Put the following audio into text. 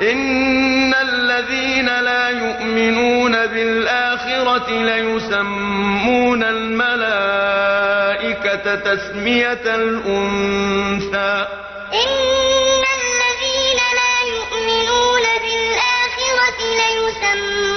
إن الذين لا يؤمنون بالآخرة ليسمون الملائكة تسمية الأنثى. إن الذين لا يؤمنون بالآخرة ليسمون